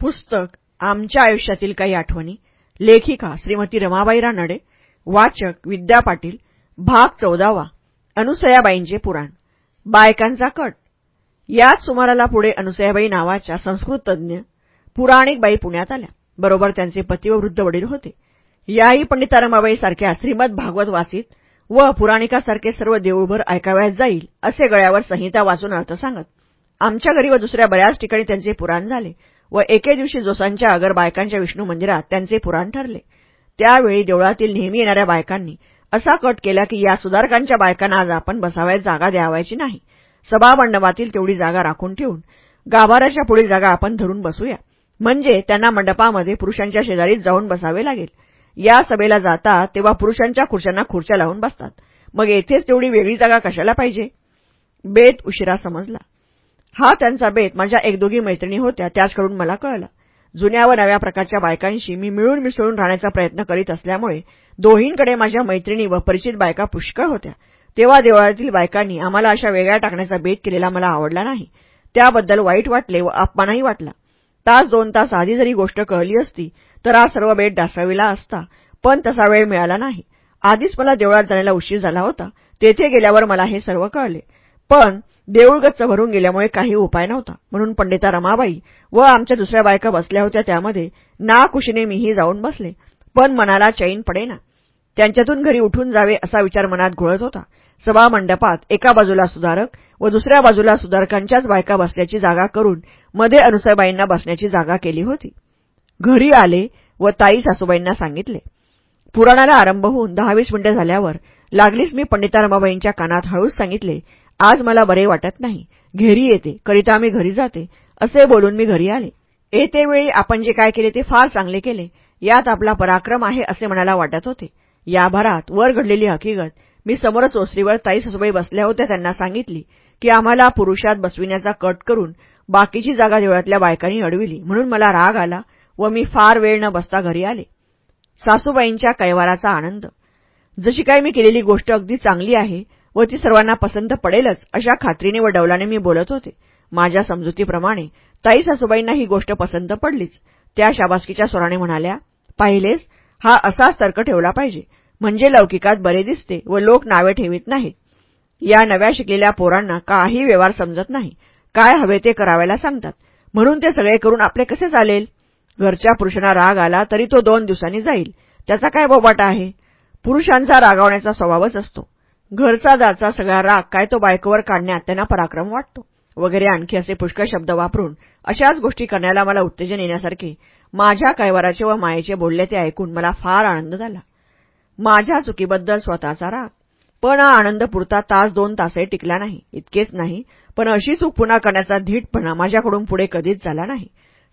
पुस्तक आमच्या आयुष्यातील काही आठवणी लेखिका श्रीमती रमाबाई रानडे वाचक विद्या पाटील भाग चौदावा अनुसयाबाईंचे पुराण बायकांचा कट. याच सुमाराला पुढे अनुसयाबाई नावाच्या संस्कृत तज्ज्ञ पुराणिक बाई पुण्यात आल्या. बरोबर त्यांचे पती व वृद्ध वडील होते. याही पंडिता रमाबाई सारख्या श्रीमद भागवत वाचित व पुराणिकासारखे सर्व देऊळभर ऐकाव्यात जाईल असे गळ्यावर संहिता वाचून अर्थ सांगत आमच्या घरी व दुसऱ्या बऱ्याच ठिकाणी त्यांचे पुराण झाले. व एके दिवशी जोसांच्या अगर बायकांच्या विष्णू मंदिरात त्यांचे पुराण ठरले. त्यावेळी देवळातील नेहमी येणाऱ्या बायकांनी असा कट केला की या सुधारकांच्या बायकांना आज आपण बसावयात जागा द्यावायची नाही. सभामंडपातील तेवढी जागा राखून ठेवून गाभाराच्या पुढील जागा आपण धरून बसूया. म्हणजे त्यांना मंडपामध्ये पुरुषांच्या शेजारीच जाऊन बसावे लागेल. या सभेला जातात तेव्हा पुरुषांच्या खुर्च्यांना खुर्च्या लावून बसतात. मग येथेच तेवढी वेगळी जागा कशाला पाहिजे? बेत उशिरा समजला. हा त्यांचा बेत माझ्या एक दोघी मैत्रिणी होत्या त्याचकडून मला कळला. जुन्या व नव्या प्रकारच्या बायकांशी मी मिळून मिसळून राहण्याचा प्रयत्न करीत असल्यामुळे दोहींकडे माझ्या मैत्रिणी व परिचित बायका पुष्कळ होत्या. तेव्हा देवळातील बायकांनी आम्हाला अशा वेगळ्या टाकण्याचा बेत केलेला मला आवडला नाही. त्याबद्दल वाईट वाटले व अपमानही वाटला. तास दोन तास आधी जरी गोष्ट कळली असती तर हा सर्व बेट डासाविला असता पण तसा वेळ मिळाला नाही. आधीच मला देवळात जाण्याला उशीर झाला होता तेथे गेल्यावर मला हे सर्व कळले. पण देऊळ गच्च भरून गेल्यामुळे काही उपाय नव्हता. म्हणून पंडिता रमाबाई व आमच्या दुसऱ्या बायका बसल्या होत्या त्यामध्ये. नाकुशीने मीही जाऊन बसले. पण मनाला चैन पडेना. त्यांच्यातून घरी उठून जावे असा विचार मनात घोळत होता. सभा मंडपात एका बाजूला सुधारक व दुसऱ्या बाजूला सुधारकांच्याच बायका बसण्याची जागा करून मध्ये अनुसाबाईंना बसण्याची जागा केली होती. घरी आले व ताई सासूबाईंना सांगितले पुराणाला आरंभ होऊन दहावीस मिनिटं झाल्यावर लागलीच मी पंडिता रमाबाईंच्या कानात हळूच सांगितले आज मला बरे वाटत नाही. घेरी येते करिता मी घरी जाते. असे बोलून मी घरी आले. येतेवेळी आपण जे काय केले ते फार चांगले केले. यात आपला पराक्रम आहे असे मनाला वाटत होते. या भरात वर घडलेली हकीकत मी समोरच ओसरीवर ताई ससुबाई बसल्या होत्या त्यांना सांगितली की आम्हाला पुरुषात बसविण्याचा कट करून बाकीची जागा देवळातल्या बायकांनी अडविली म्हणून मला राग आला व मी फार वेळ न बसता घरी आले. सासूबाईंच्या कैवाराचा आनंद. जशी काय मी केलेली गोष्ट अगदी चांगली आहे व ती सर्वांना पसंत पडेलच अशा खात्रीने व डौलाने मी बोलत होते. माझ्या समजुतीप्रमाणे ताई सासूबाईंना ही गोष्ट पसंत पडलीच. त्या शाबासकीच्या स्वराने म्हणाल्या पाहिलेस हा असाच तर्क ठेवला पाहिजे. म्हणजे लौकिकात बरे दिसते व लोक नावे ठेवीत नाहीत. या नव्या शिकलेल्या पोरांना काही व्यवहार समजत नाही. काय हवे ते करावायला सांगतात. म्हणून ते सगळे करून आपले कसे चालेल? घरच्या पुरुषांना राग आला तरी तो दोन दिवसांनी जाईल. त्याचा काय बोबाटा आहे? पुरुषांचा रागावण्याचा स्वभावच असतो. घरचा दाचा सगळा राग काय तो बायकोवर काढण्यात त्यांना पराक्रम वाटतो. वगैरे आणखी असे पुष्कळ शब्द वापरून अशाच गोष्टी करण्याला मला उत्तेजन येण्यासारखे माझ्या कैवाराचे व मायेचे बोलले ते ऐकून मला फार आनंद झाला. माझ्या चुकीबद्दल स्वतःचा राग. पण हा आनंद पुरता तास दोन तासही टिकला नाही इतकेच नाही पण अशी चूक पुन्हा करण्याचा धीटपणा माझ्याकडून पुढे कधीच झाला नाही.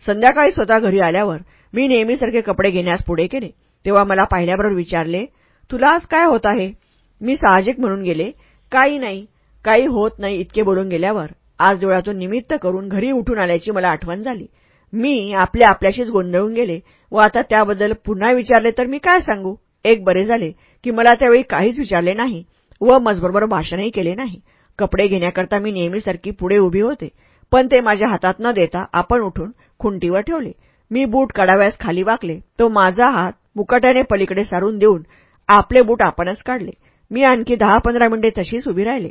संध्याकाळी स्वतः घरी आल्यावर मी नेहमीसारखे कपडे घेण्यास पुढे केले. तेव्हा मला पाहिल्याबरोबर विचारले तुला आज काय होत आहे? मी साहजिक म्हणून गेले. काही नाही काही होत नाही इतके बोलून गेल्यावर आज डोळ्यातून निमित्त करून घरी उठून आल्याची मला आठवण झाली. मी आपल्या आपल्याशीच गोंधळून गेले व आता त्याबद्दल पुन्हा विचारले तर मी काय सांगू? एक बरे झाले की मला त्यावेळी काहीच विचारले नाही व मजबरोबर भाषणही केले नाही. कपडे घेण्याकरता मी नेहमीसारखी पुढे उभी होते पण ते माझ्या हातात न देता आपण उठून खुंटीवर ठेवले. मी बूट काढाव्यास खाली वाकले. तो माझा हात मुकाट्याने पलीकडे सारून देऊन आपले बूट आपणच काढले. मी आणखी दहा पंधरा मिनिटे तशीच उभी राहिले.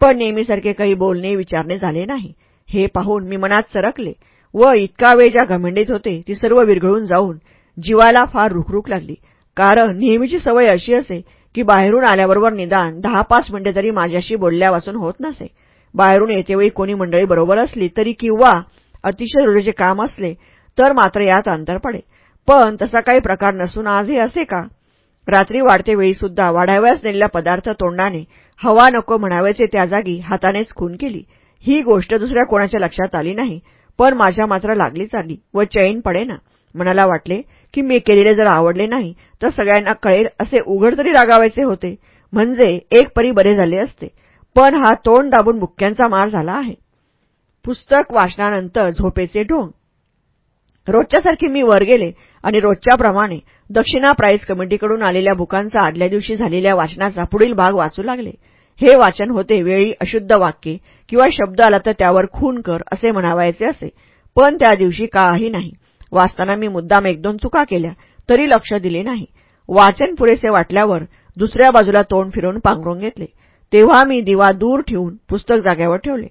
पण नेहमीसारखे काही बोलणे विचारणे झाले नाही. हे पाहून मी मनात सरकले. व इतका वेळ ज्या घमेंडीत होते ती सर्व विरघळून जाऊन जीवाला फार रुखरुख लागली. कारण नेहमीची सवय अशी असे की बाहेरून आल्याबरोबर निदान दहा पाच मिनिटे तरी माझ्याशी बोलल्यावाचून होत नसे. बाहेरून येतेवेळी कोणी मंडळी बरोबर असली तरी किंवा अतिशय जरुरीचे काम असले तर मात्र यात अंतर पडे. पण तसा काही प्रकार नसून आजही असे का? रात्री वाढते वेळीसुद्धा वाढाव्यास नेलेला पदार्थ तोंडाने हवा नको म्हणावेचे त्या जागी हातानेच खून केली. ही गोष्ट दुसऱ्या कोणाच्या लक्षात आली नाही पण माझ्या मात्र लागलीच आली व चैन पडेना. मनाला वाटले की मी केलेले जर आवडले नाही तर सगळ्यांना कळेल असे उघड तरी रागावायचे होते. म्हणजे एक परी बरे झाले असते पण हा तोंड दाबून मुक्क्यांचा मार झाला आहे. पुस्तक वाचनानंतर झोपेचे ढोंग रोजच्यासारखी मी वर गेले आणि रोजच्याप्रमाणे दक्षिणा प्राईज कमिटीकडून आलेल्या बुकांचा आदल्या दिवशी झालेल्या वाचनाचा पुढील भाग वाचू लागले. हे वाचन होते वेळी अशुद्ध वाक्ये किंवा शब्द आला तर त्यावर खून कर असे म्हणावायचे असे. पण त्या दिवशी काही नाही. वाचताना मी मुद्दाम एक दोन चुका केल्या तरी लक्ष दिले नाही. वाचन पुरेसे वाटल्यावर दुसऱ्या बाजूला तोंड फिरवून पांघरून घेतले. तेव्हा मी दिवा दूर ठेवून पुस्तक जाग्यावर ठेवले.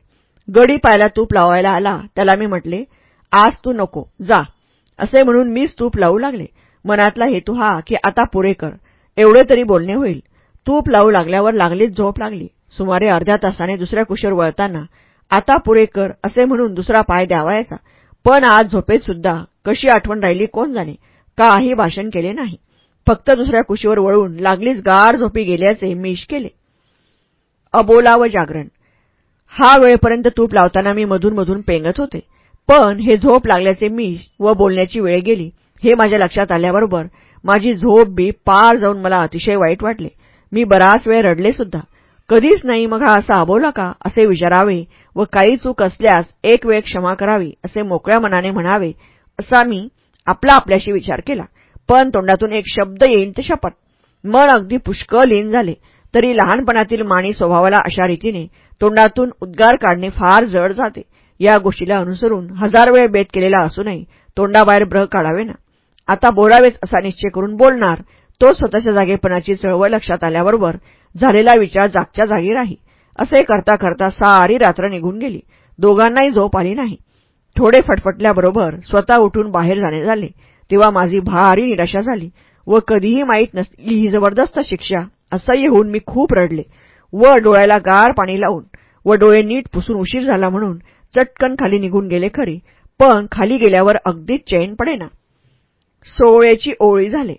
गडी पायला तूप लावायला आला त्याला मी म्हटले आज तू नको जा. असे म्हणून मीच तूप लावू लागले. मनातला हेतू हा की आता पुरे कर. एवढे तरी बोलणे होईल. तूप लावू लागल्यावर लागलीच झोप लागली. सुमारे अर्ध्या तासाने दुसऱ्या कुशीवर वळताना आता पुरे कर असे म्हणून दुसरा पाय द्यावायचा. पण आज झोपेत सुद्धा कशी आठवण राहिली कोण जाणे? काही भाषण केले नाही. फक्त दुसऱ्या कुशीवर वळून लागलीच गार झोपी गेल्याचे मीश केले. अबोला व जागरण. हा वेळपर्यंत तूप लावताना मी मधून मधून पेंगत होते. पण हे झोप लागल्याचे मी व बोलण्याची वेळ गेली हे माझ्या लक्षात आल्याबरोबर माझी झोप बी पार जाऊन मला अतिशय वाईट वाटले. मी बराच वेळ रडले सुद्धा. कधीच नाही मग हा असा आबोला का? असे विचारावे व काही चूक असल्यास एक वेळ क्षमा करावी असे मोकळ्या मनाने म्हणावे असा मी आपला आपल्याशी विचार केला. पण तोंडातून एक शब्द येईल ते शपथ. मन अगदी पुष्कळ लीन झाले. तरी लहानपणातील माणी स्वभावाला अशा रीतीने तोंडातून उद्गार काढणे फार जड जाते. या गोष्टीला अनुसरून हजार वेळ बेत केलेला असूनही तोंडाबाहेर ब्रह काढावे ना. आता बोलावेच असा निश्चय करून बोलणार. तो स्वतःच्या जागेपणाची चळवळ लक्षात आल्याबरोबर झालेला विचार जागच्या जागी राही. असे करता करता सारी रात्र निघून गेली. दोघांनाही झोप आली नाही. थोडे फटफटल्याबरोबर स्वतः उठून बाहेर जाणे झाले. तेव्हा माझी भारी निराशा झाली. व कधीही माहीत नसलेली ही जबरदस्त शिक्षा असह्य होऊन मी खूप रडले. व डोळ्याला गार पाणी लावून व डोळे नीट पुसून उशीर झाला म्हणून चटकन खाली निघून गेले खरी पण खाली गेल्यावर अगदीच चैन पडेना. सोहळ्याची ओळी झाले.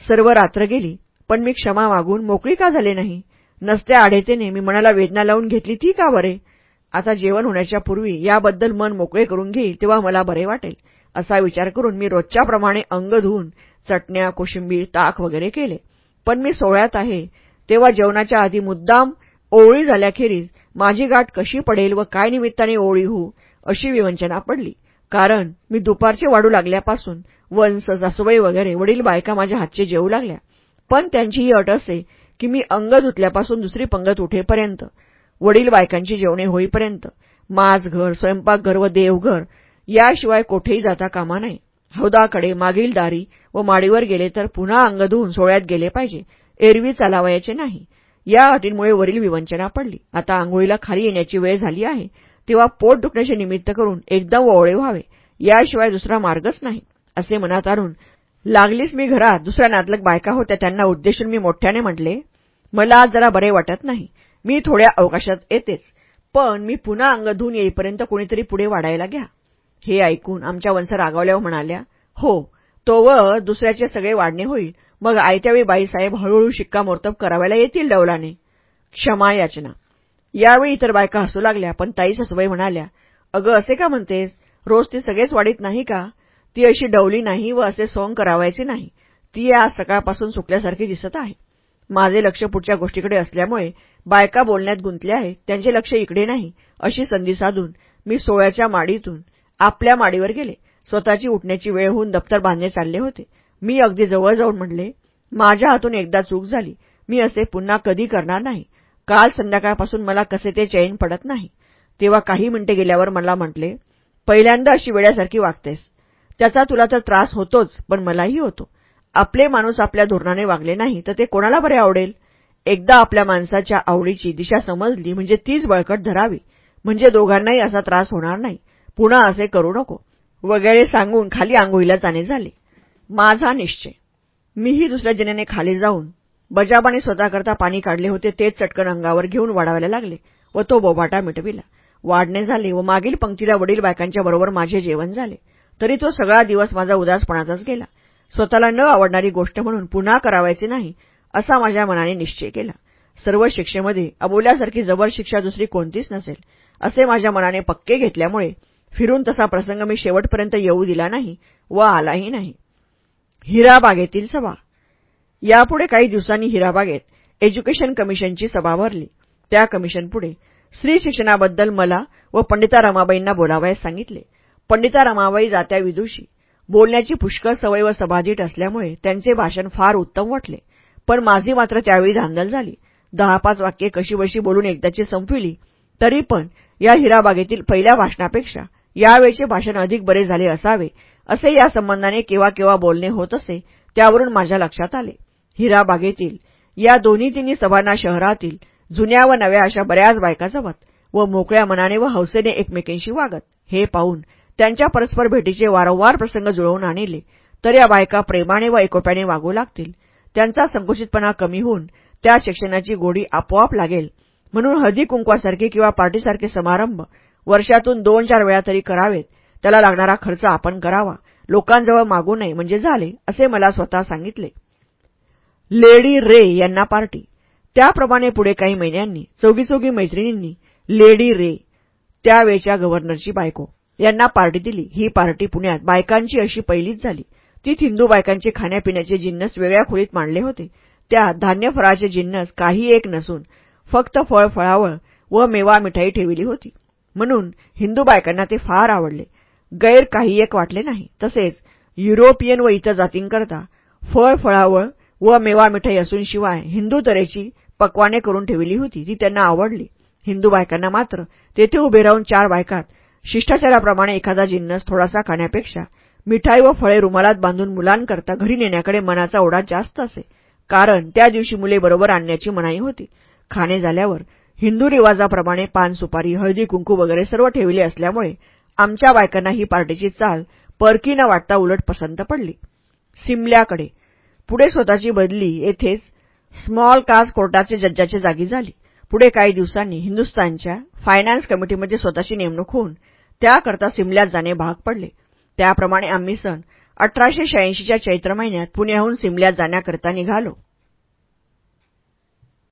सर्व रात्र गेली पण मी क्षमा मागून मोकळी का झाले नाही? नसत्या आढेतेने मी मनाला वेदना लावून घेतली ती का बरे? आता जेवण होण्याच्या पूर्वी याबद्दल मन मोकळे करून घेईल तेव्हा मला बरे वाटेल असा विचार करून मी रोजच्याप्रमाणे अंग धुवून चटण्या कोशिंबीर ताक वगैरे केले. पण मी सोहळ्यात आहे तेव्हा जेवणाच्या आधी मुद्दाम ओळी झाल्याखेरीज माझी गाठ कशी पडेल व काय निमित्ताने ओळी होऊ अशी विवंचना पडली. कारण मी दुपारचे वाढू लागल्यापासून वंस सासूबाई वगैरे वडील बायका माझ्या हातचे जेवू लागल्या. पण त्यांची ही अट असे की मी अंग धुतल्यापासून दुसरी पंगत उठेपर्यंत वडील बायकांची जेवणे होईपर्यंत माझघर स्वयंपाकघर व देवघर याशिवाय कोठेही जाता कामा नाही. हौदाकडे मागील दारी व माडीवर गेले तर पुन्हा अंग धुवून सोळ्यात गेले पाहिजे. एरवी चालावयाचे नाही. या अटींमुळे वरील विवंचना पडली. आता आंघोळीला खाली येण्याची वेळ झाली आहे. तेव्हा पोट दुखण्याचे निमित्त करून एकदम ओवळे व्हावे. याशिवाय दुसरा मार्गच नाही असे मनात आणून लागलीच मी घरात. दुसऱ्या नातलक बायका होत्या त्यांना उद्देशून मी मोठ्याने म्हटले मला आज जरा बरे वाटत नाही. मी थोड्या अवकाशात येतेच. पण मी पुन्हा अंग धुवून येईपर्यंत कुणीतरी पुढे वाढायला घ्या. हे ऐकून आमच्या वंश रागावल्यावर म्हणाल्या हो तो व दुसऱ्याचे सगळे वाढणे होईल. मग आयत्यावेळी बाईसाहेब हळूहळू शिक्कामोर्तब करावायला येतील डवलाने. क्षमा याचना. यावेळी इतर बायका हसू लागल्या पण ताई सासूबाई म्हणाल्या अगं असे का म्हणतेस? रोज ती सगळेच वाढीत नाही का? ती अशी डवली नाही व असे सोंग करावायचे नाही. ती आज सकाळपासून सुकल्यासारखी दिसत आहे. माझे लक्ष पुढच्या गोष्टीकडे असल्यामुळे बायका बोलण्यात गुंतले आहे त्यांचे लक्ष इकडे नाही. अशी संधी साधून मी सोळ्याच्या माडीतून आपल्या माडीवर गेले. स्वतःची उठण्याची वेळ होऊन दप्तर बांधणे चालले होते. मी अगदी जवळ जाऊन म्हणले माझ्या हातून एकदा चूक झाली. मी असे पुन्हा कधी करणार नाही. काल संध्याकाळपासून मला कसे ते चैन पडत नाही. तेव्हा काही मिनिटे गेल्यावर मला म्हटले पहिल्यांदा अशी वेड्यासारखी वागतेस. त्याचा तुला तर त्रास होतोच पण मलाही होतो. आपले माणूस आपल्या धोरणाने वागले नाही तर ते कोणाला बरे आवडेल? एकदा आपल्या माणसाच्या आवडीची दिशा समजली म्हणजे तीच बळकट धरावी. म्हणजे दोघांनाही असा त्रास होणार नाही. पुन्हा असे करू नको. वगैरे सांगून खाली आंघोळीला जाणे झाले. माझा निश्चय. मीही दुसऱ्या जनेने खाली जाऊन बजाबाने स्वतःकरता पाणी काढले होते तेच चटकन अंगावर घेऊन वाढावायला लागले व तो बोभाटा मिटविला. वाढणे झाले व मागील पंक्तीला वडील बायकांच्या बरोबर माझे जेवण झाले. तरी तो सगळा दिवस माझा उदासपणाचाच गेला. स्वतःला न आवडणारी गोष्ट म्हणून पुन्हा करावायचे नाही असा माझ्या मनाने निश्चय केला. सर्व शिक्षेमध्ये अबोल्यासारखी जबर शिक्षा दुसरी कोणतीच नसेल असे माझ्या मनाने पक्के घेतल्यामुळे फिरून तसा प्रसंग मी शेवटपर्यंत येऊ दिला नाही व आलाही नाही. हिराबागेतील सभा. यापुढे काही दिवसांनी हिराबागेत एज्युकेशन कमिशनची सभा भरली. त्या कमिशनपुढे स्त्री शिक्षणाबद्दल मला व पंडिता रमाबाईंना बोलावयास सांगितले. पंडिता रमाबाई जात्या विदुषी. बोलण्याची पुष्कळ सवय व सभाधीट असल्यामुळे त्यांचे भाषण फार उत्तम वाटले. पण माझी मात्र त्यावेळी धांदल झाली. दहा पाच वाक्ये कशीबशी बोलून एकदाची संपविली तरी पण या हिराबागेतील पहिल्या भाषणापेक्षा यावेळचे भाषण अधिक बरे झाले असावे असे या संबंधाने केव्हा केव्हा बोलणे होत असे त्यावरून माझ्या लक्षात आले. हिरा बागेतील या दोन्ही तिन्ही सभांना शहरातील जुन्या व नव्या अशा बऱ्याच बायका जमत व मोकळ्या मनाने व हौसेने एकमेकींशी वागत. हे पाहून त्यांच्या परस्पर भेटीचे वारंवार प्रसंग जुळवून आणले. तर या बायका प्रेमाने व एकोप्याने वागू लागतील. त्यांचा संकुचितपणा कमी होऊन त्या शिक्षणाची गोडी आपोआप लागेल. म्हणून हळदी कुंकवासारखे किंवा पार्टीसारखे समारंभ वर्षातून दोन चार वेळा तरी करावेत. त्याला लागणारा खर्च आपण करावा. लोकांजवळ मागू नये म्हणजे झाले असे मला स्वतः सांगितले. लेडी रे यांना पार्टी. त्याप्रमाणे पुढे काही महिन्यांनी चौगी चौगी मैत्रिणींनी लेडी रे त्यावेळच्या गव्हर्नरची बायको यांना पार्टी दिली. ही पार्टी पुण्यात बायकांची अशी पहिलीच झाली. तीत हिंदू बायकांचे खाण्यापिण्याचे जिन्नस वेगळ्या खोलीत मांडले होते. त्यात धान्य फळाचे जिन्नस काही एक नसून फक्त फळ फळावळ व मेवा मिठाई ठेवली होती. म्हणून हिंदू बायकांना ते फार आवडले. गैर काही एक वाटले नाही. तसेच युरोपियन व इतर जातींकरता फळ फळावळ व मेवा मिठाई असून शिवाय हिंदू तऱ्हेची पक्वाने करून ठेवली होती. ती त्यांना आवडली. हिंदू बायकांना मात्र तेथे उभे राहून चार बायकात शिष्टाचाराप्रमाणे एखादा जिन्नस थोडासा खाण्यापेक्षा मिठाई व फळे रुमालात बांधून मुलांकरता घरी नेण्याकडे मनाचा ओढा जास्त असे. कारण त्या दिवशी मुले बरोबर आणण्याची मनाई होती. खाणे झाल्यावर हिंदू रिवाजाप्रमाणे पान सुपारी हळदी कुंकू वगैरे सर्व ठेवले असल्यामुळे आमच्या बायकांना ही पार्टीची चाल परकी न वाटता उलट पसंत पडली. सिमल्याकडे. पुढे स्वतःची बदली येथेच स्मॉल कास कोर्टाचे जज्जाच्या जागी झाली. पुढे काही दिवसांनी हिंदुस्तानच्या फायनान्स कमिटीमध्ये स्वतःची नेमणूक होऊन त्याकरता सिमल्यात जाणे भाग पडले. त्याप्रमाणे आम्ही सन अठराशे शहाऐंशीच्या चैत्र महिन्यात पुण्याहून सिमल्यात जाण्याकरता निघालो.